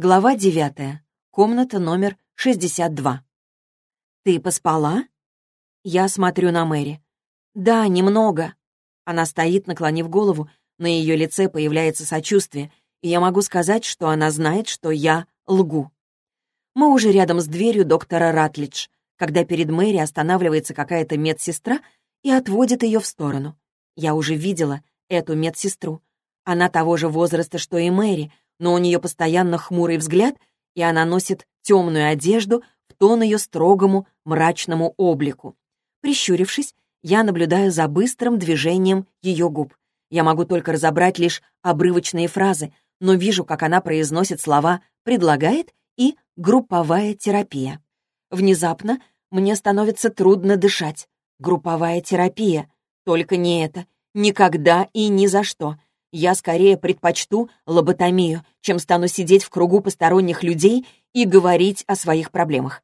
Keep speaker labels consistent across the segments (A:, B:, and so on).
A: Глава девятая. Комната номер 62. «Ты поспала?» Я смотрю на Мэри. «Да, немного». Она стоит, наклонив голову, на ее лице появляется сочувствие, и я могу сказать, что она знает, что я лгу. Мы уже рядом с дверью доктора Ратлидж, когда перед Мэри останавливается какая-то медсестра и отводит ее в сторону. Я уже видела эту медсестру. Она того же возраста, что и Мэри, но у нее постоянно хмурый взгляд, и она носит темную одежду в тон ее строгому, мрачному облику. Прищурившись, я наблюдаю за быстрым движением ее губ. Я могу только разобрать лишь обрывочные фразы, но вижу, как она произносит слова «предлагает» и «групповая терапия». Внезапно мне становится трудно дышать. Групповая терапия. Только не это. Никогда и ни за что. Я скорее предпочту лоботомию, чем стану сидеть в кругу посторонних людей и говорить о своих проблемах.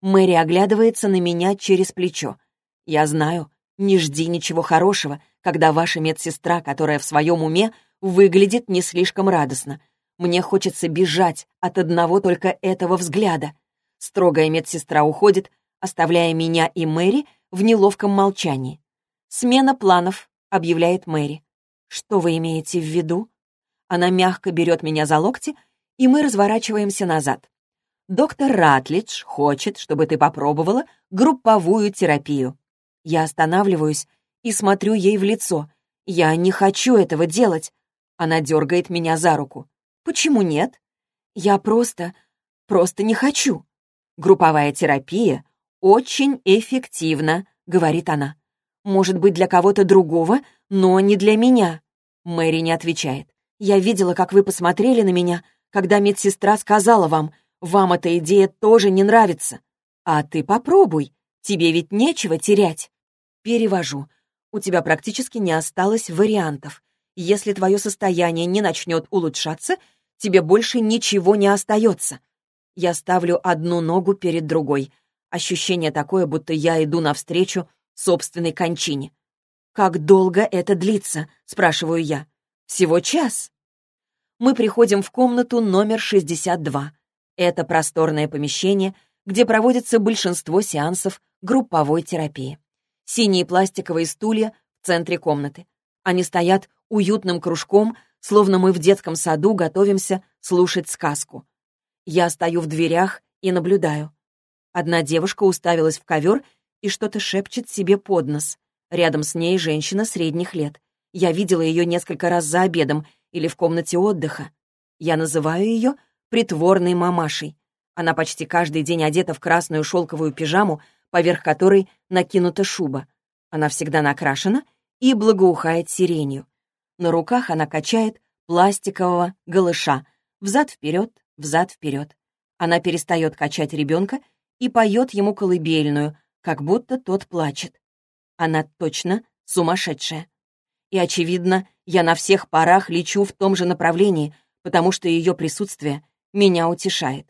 A: Мэри оглядывается на меня через плечо. Я знаю, не жди ничего хорошего, когда ваша медсестра, которая в своем уме, выглядит не слишком радостно. Мне хочется бежать от одного только этого взгляда. Строгая медсестра уходит, оставляя меня и Мэри в неловком молчании. «Смена планов», — объявляет Мэри. «Что вы имеете в виду?» Она мягко берет меня за локти, и мы разворачиваемся назад. «Доктор Ратлидж хочет, чтобы ты попробовала групповую терапию». Я останавливаюсь и смотрю ей в лицо. «Я не хочу этого делать». Она дергает меня за руку. «Почему нет?» «Я просто... просто не хочу». «Групповая терапия очень эффективна», — говорит она. «Может быть, для кого-то другого, но не для меня». Мэри не отвечает. «Я видела, как вы посмотрели на меня, когда медсестра сказала вам, вам эта идея тоже не нравится. А ты попробуй, тебе ведь нечего терять». Перевожу. У тебя практически не осталось вариантов. Если твое состояние не начнет улучшаться, тебе больше ничего не остается. Я ставлю одну ногу перед другой. Ощущение такое, будто я иду навстречу собственной кончине. «Как долго это длится?» — спрашиваю я. «Всего час». Мы приходим в комнату номер 62. Это просторное помещение, где проводится большинство сеансов групповой терапии. Синие пластиковые стулья в центре комнаты. Они стоят уютным кружком, словно мы в детском саду готовимся слушать сказку. Я стою в дверях и наблюдаю. Одна девушка уставилась в ковер и что-то шепчет себе под нос. Рядом с ней женщина средних лет. Я видела ее несколько раз за обедом или в комнате отдыха. Я называю ее притворной мамашей. Она почти каждый день одета в красную шелковую пижаму, поверх которой накинута шуба. Она всегда накрашена и благоухает сиренью. На руках она качает пластикового голыша. Взад-вперед, взад-вперед. Она перестает качать ребенка и поет ему колыбельную, как будто тот плачет. Она точно сумасшедшая. И, очевидно, я на всех парах лечу в том же направлении, потому что ее присутствие меня утешает.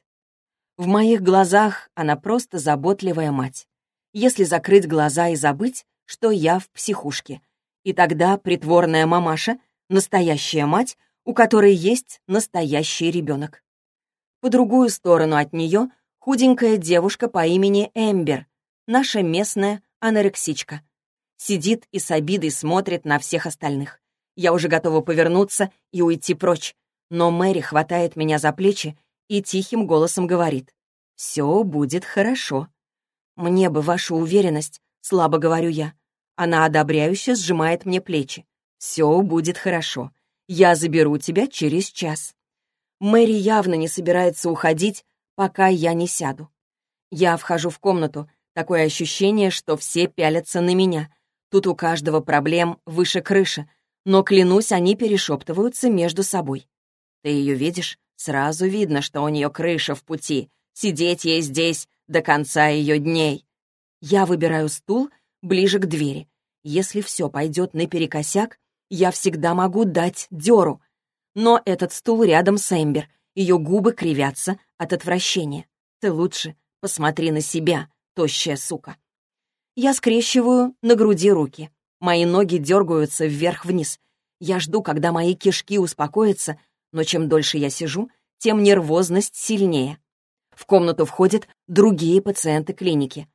A: В моих глазах она просто заботливая мать. Если закрыть глаза и забыть, что я в психушке. И тогда притворная мамаша — настоящая мать, у которой есть настоящий ребенок. По другую сторону от нее худенькая девушка по имени Эмбер, наша местная анорексичка — сидит и с обидой смотрит на всех остальных. Я уже готова повернуться и уйти прочь, но Мэри хватает меня за плечи и тихим голосом говорит. «Все будет хорошо». «Мне бы ваша уверенность», — слабо говорю я. Она одобряюще сжимает мне плечи. «Все будет хорошо. Я заберу тебя через час». Мэри явно не собирается уходить, пока я не сяду. Я вхожу в комнату, такое ощущение, что все пялятся на меня — Тут у каждого проблем выше крыши, но, клянусь, они перешептываются между собой. Ты ее видишь? Сразу видно, что у нее крыша в пути. Сидеть ей здесь до конца ее дней. Я выбираю стул ближе к двери. Если все пойдет наперекосяк, я всегда могу дать дёру. Но этот стул рядом с Эмбер. Ее губы кривятся от отвращения. Ты лучше посмотри на себя, тощая сука. Я скрещиваю на груди руки. Мои ноги дергаются вверх-вниз. Я жду, когда мои кишки успокоятся, но чем дольше я сижу, тем нервозность сильнее. В комнату входят другие пациенты клиники.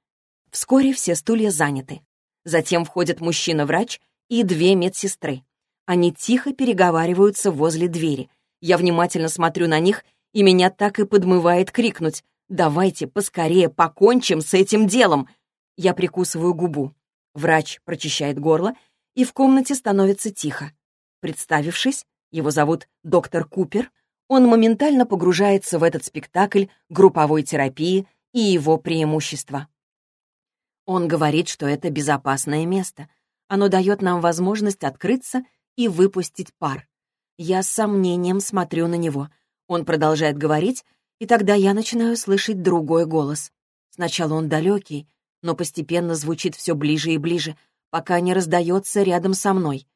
A: Вскоре все стулья заняты. Затем входит мужчина-врач и две медсестры. Они тихо переговариваются возле двери. Я внимательно смотрю на них, и меня так и подмывает крикнуть «Давайте поскорее покончим с этим делом!» Я прикусываю губу. Врач прочищает горло, и в комнате становится тихо. Представившись, его зовут доктор Купер, он моментально погружается в этот спектакль групповой терапии и его преимущества. Он говорит, что это безопасное место. Оно дает нам возможность открыться и выпустить пар. Я с сомнением смотрю на него. Он продолжает говорить, и тогда я начинаю слышать другой голос. Сначала он далекий, но постепенно звучит все ближе и ближе, пока не раздается рядом со мной.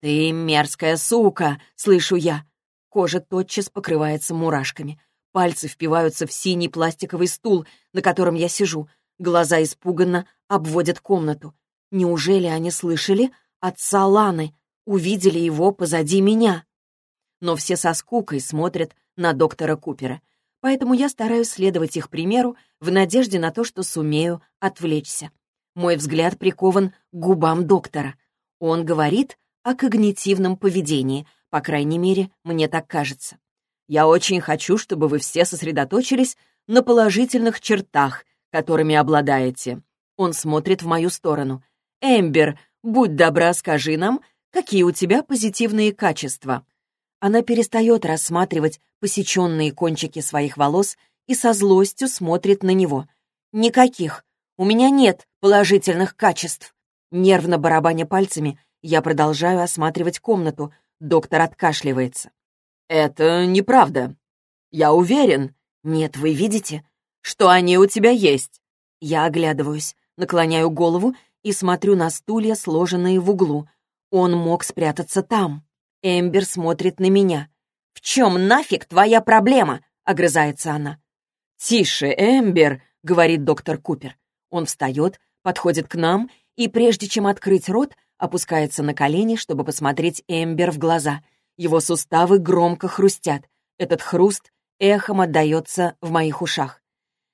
A: «Ты мерзкая сука!» — слышу я. Кожа тотчас покрывается мурашками. Пальцы впиваются в синий пластиковый стул, на котором я сижу. Глаза испуганно обводят комнату. Неужели они слышали отца Ланы, увидели его позади меня? Но все со скукой смотрят на доктора Купера, поэтому я стараюсь следовать их примеру в надежде на то, что сумею отвлечься. Мой взгляд прикован к губам доктора. Он говорит о когнитивном поведении — по крайней мере, мне так кажется. Я очень хочу, чтобы вы все сосредоточились на положительных чертах, которыми обладаете. Он смотрит в мою сторону. «Эмбер, будь добра, скажи нам, какие у тебя позитивные качества?» Она перестает рассматривать посеченные кончики своих волос и со злостью смотрит на него. «Никаких. У меня нет положительных качеств». Нервно барабаня пальцами, я продолжаю осматривать комнату, Доктор откашливается. «Это неправда. Я уверен. Нет, вы видите, что они у тебя есть». Я оглядываюсь, наклоняю голову и смотрю на стулья, сложенные в углу. Он мог спрятаться там. Эмбер смотрит на меня. «В чем нафиг твоя проблема?» — огрызается она. «Тише, Эмбер», — говорит доктор Купер. Он встает, подходит к нам и, прежде чем открыть рот, опускается на колени, чтобы посмотреть Эмбер в глаза. Его суставы громко хрустят. Этот хруст эхом отдается в моих ушах.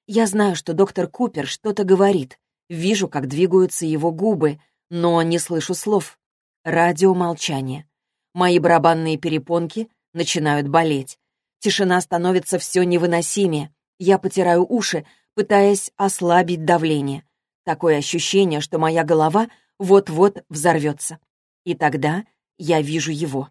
A: Я знаю, что доктор Купер что-то говорит. Вижу, как двигаются его губы, но не слышу слов. Радио молчание. Мои барабанные перепонки начинают болеть. Тишина становится все невыносимее. Я потираю уши, пытаясь ослабить давление. Такое ощущение, что моя голова вот-вот взорвется. И тогда я вижу его.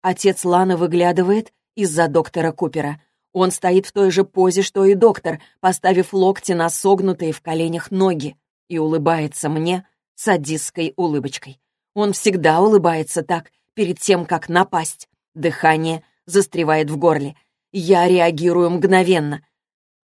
A: Отец Ланы выглядывает из-за доктора Купера. Он стоит в той же позе, что и доктор, поставив локти на согнутые в коленях ноги, и улыбается мне садистской улыбочкой. Он всегда улыбается так, перед тем, как напасть. Дыхание застревает в горле. Я реагирую мгновенно.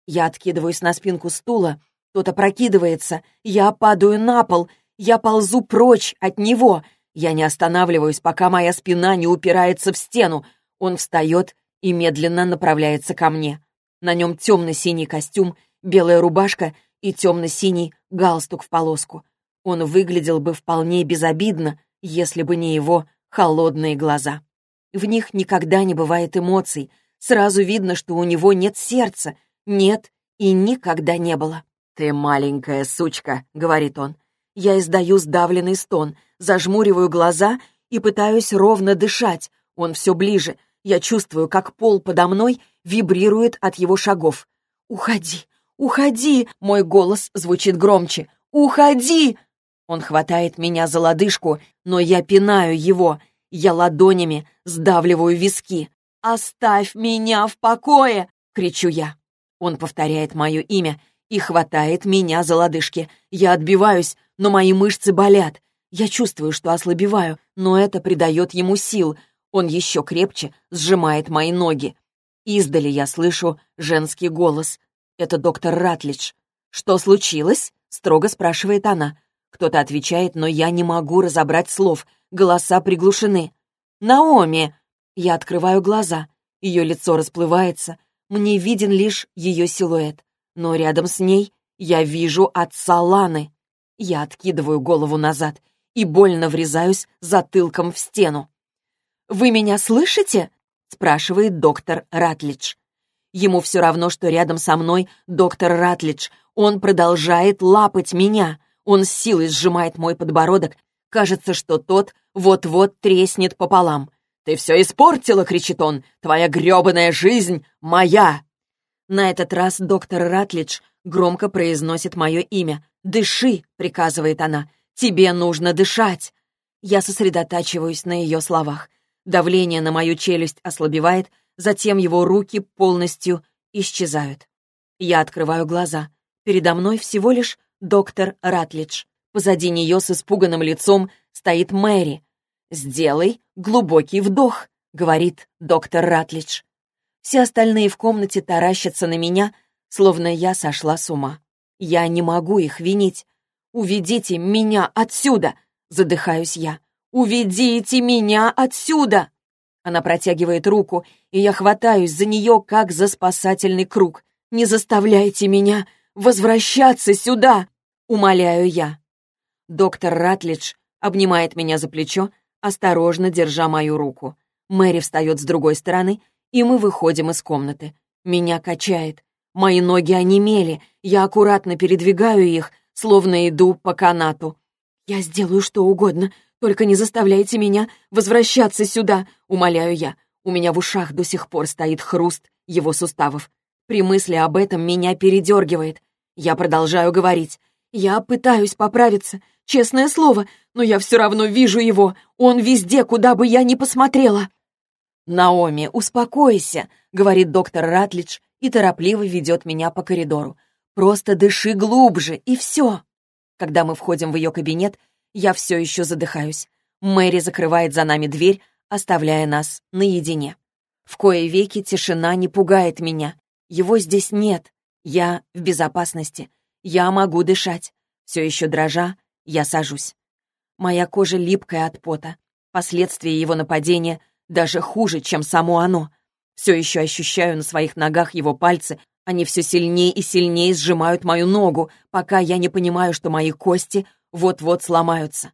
A: Я откидываюсь на спинку стула, кто-то прокидывается, я падаю на пол — я ползу прочь от него. Я не останавливаюсь, пока моя спина не упирается в стену. Он встает и медленно направляется ко мне. На нем темно-синий костюм, белая рубашка и темно-синий галстук в полоску. Он выглядел бы вполне безобидно, если бы не его холодные глаза. В них никогда не бывает эмоций. Сразу видно, что у него нет сердца. Нет и никогда не было. «Ты маленькая сучка», — говорит он. Я издаю сдавленный стон, зажмуриваю глаза и пытаюсь ровно дышать. Он все ближе. Я чувствую, как пол подо мной вибрирует от его шагов. «Уходи! Уходи!» Мой голос звучит громче. «Уходи!» Он хватает меня за лодыжку, но я пинаю его. Я ладонями сдавливаю виски. «Оставь меня в покое!» — кричу я. Он повторяет мое имя и хватает меня за лодыжки. Я отбиваюсь, но мои мышцы болят. Я чувствую, что ослабеваю, но это придает ему сил. Он еще крепче сжимает мои ноги. Издали я слышу женский голос. Это доктор Ратлидж. «Что случилось?» — строго спрашивает она. Кто-то отвечает, но я не могу разобрать слов. Голоса приглушены. «Наоми!» Я открываю глаза. Ее лицо расплывается. Мне виден лишь ее силуэт. Но рядом с ней я вижу отца Ланы. Я откидываю голову назад и больно врезаюсь затылком в стену. «Вы меня слышите?» — спрашивает доктор Ратлидж. Ему все равно, что рядом со мной доктор Ратлидж. Он продолжает лапать меня. Он с силой сжимает мой подбородок. Кажется, что тот вот-вот треснет пополам. «Ты все испортила!» — кричит он. «Твоя гребаная жизнь моя!» На этот раз доктор Ратлидж громко произносит мое имя. «Дыши!» — приказывает она. «Тебе нужно дышать!» Я сосредотачиваюсь на ее словах. Давление на мою челюсть ослабевает, затем его руки полностью исчезают. Я открываю глаза. Передо мной всего лишь доктор Ратлидж. Позади нее с испуганным лицом стоит Мэри. «Сделай глубокий вдох», — говорит доктор Ратлидж. Все остальные в комнате таращатся на меня, словно я сошла с ума. Я не могу их винить. «Уведите меня отсюда!» — задыхаюсь я. «Уведите меня отсюда!» Она протягивает руку, и я хватаюсь за нее, как за спасательный круг. «Не заставляйте меня возвращаться сюда!» — умоляю я. Доктор Ратлидж обнимает меня за плечо, осторожно держа мою руку. Мэри встает с другой стороны, и мы выходим из комнаты. Меня качает. Мои ноги онемели, я аккуратно передвигаю их, словно иду по канату. «Я сделаю что угодно, только не заставляйте меня возвращаться сюда», — умоляю я. У меня в ушах до сих пор стоит хруст его суставов. При мысли об этом меня передергивает. Я продолжаю говорить. Я пытаюсь поправиться, честное слово, но я все равно вижу его. Он везде, куда бы я ни посмотрела. «Наоми, успокойся», — говорит доктор Ратлидж и торопливо ведет меня по коридору. Просто дыши глубже, и все. Когда мы входим в ее кабинет, я все еще задыхаюсь. Мэри закрывает за нами дверь, оставляя нас наедине. В кое веки тишина не пугает меня. Его здесь нет. Я в безопасности. Я могу дышать. Все еще дрожа, я сажусь. Моя кожа липкая от пота. Последствия его нападения даже хуже, чем само оно. Все еще ощущаю на своих ногах его пальцы, они все сильнее и сильнее сжимают мою ногу, пока я не понимаю, что мои кости вот-вот сломаются.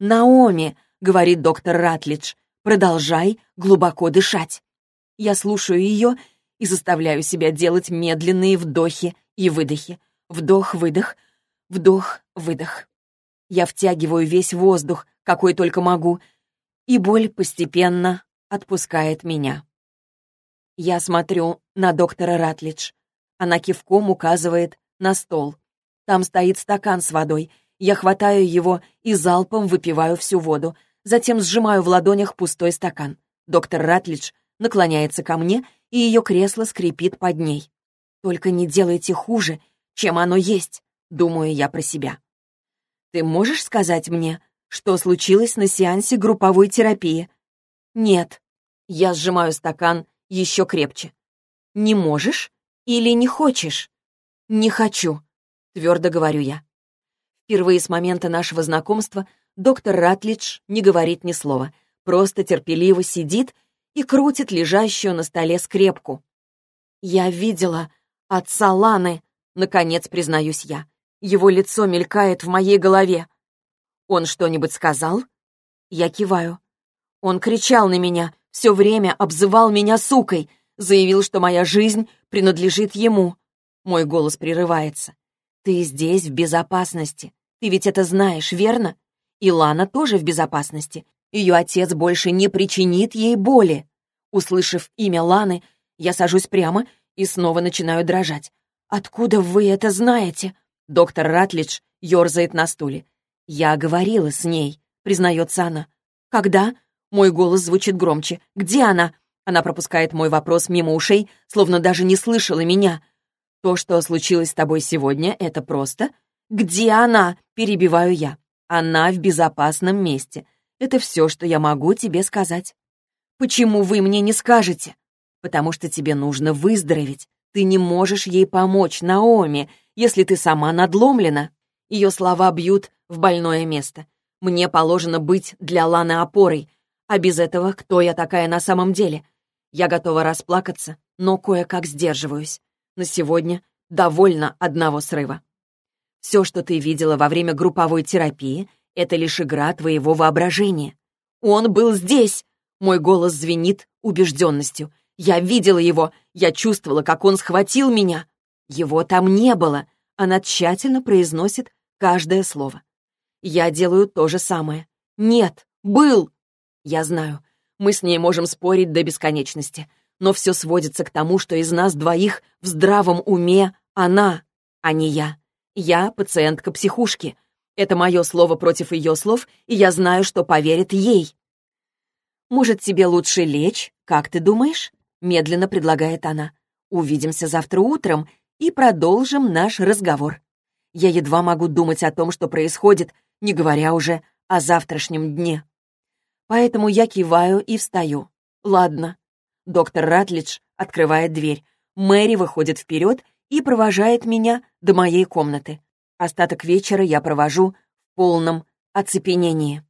A: «Наоми», — говорит доктор Ратлидж, — «продолжай глубоко дышать». Я слушаю ее и заставляю себя делать медленные вдохи и выдохи. Вдох-выдох, вдох-выдох. Я втягиваю весь воздух, какой только могу, и боль постепенно отпускает меня. Я смотрю на доктора Ратлидж. Она кивком указывает на стол. Там стоит стакан с водой. Я хватаю его и залпом выпиваю всю воду. Затем сжимаю в ладонях пустой стакан. Доктор Ратлидж наклоняется ко мне, и ее кресло скрипит под ней. «Только не делайте хуже, чем оно есть», — думаю я про себя. «Ты можешь сказать мне, что случилось на сеансе групповой терапии?» «Нет». Я сжимаю стакан еще крепче. «Не можешь?» Или не хочешь?» «Не хочу», — твердо говорю я. Впервые с момента нашего знакомства доктор Ратлидж не говорит ни слова, просто терпеливо сидит и крутит лежащую на столе скрепку. «Я видела отца Ланы», — наконец признаюсь я. Его лицо мелькает в моей голове. «Он что-нибудь сказал?» Я киваю. Он кричал на меня, все время обзывал меня сукой, заявил, что моя жизнь принадлежит ему. Мой голос прерывается. Ты здесь в безопасности. Ты ведь это знаешь, верно? И Лана тоже в безопасности. Ее отец больше не причинит ей боли. Услышав имя Ланы, я сажусь прямо и снова начинаю дрожать. «Откуда вы это знаете?» Доктор Ратлидж ерзает на стуле. «Я говорила с ней», — признается она. «Когда?» Мой голос звучит громче. «Где она?» Она пропускает мой вопрос мимо ушей, словно даже не слышала меня. «То, что случилось с тобой сегодня, это просто...» «Где она?» — перебиваю я. «Она в безопасном месте. Это все, что я могу тебе сказать». «Почему вы мне не скажете?» «Потому что тебе нужно выздороветь. Ты не можешь ей помочь, Наоми, если ты сама надломлена». Ее слова бьют в больное место. «Мне положено быть для Ланы опорой. А без этого кто я такая на самом деле? Я готова расплакаться, но кое-как сдерживаюсь. На сегодня довольно одного срыва. Все, что ты видела во время групповой терапии, это лишь игра твоего воображения. Он был здесь! Мой голос звенит убежденностью. Я видела его, я чувствовала, как он схватил меня. Его там не было. Она тщательно произносит каждое слово. Я делаю то же самое. Нет, был. Я знаю, мы с ней можем спорить до бесконечности, но все сводится к тому, что из нас двоих в здравом уме она, а не я. Я пациентка психушки. Это мое слово против ее слов, и я знаю, что поверит ей. «Может, тебе лучше лечь, как ты думаешь?» — медленно предлагает она. «Увидимся завтра утром и продолжим наш разговор. Я едва могу думать о том, что происходит, не говоря уже о завтрашнем дне. Поэтому я киваю и встаю. Ладно. Доктор Ратлидж открывает дверь. Мэри выходит вперед и провожает меня до моей комнаты. Остаток вечера я провожу в полном оцепенении.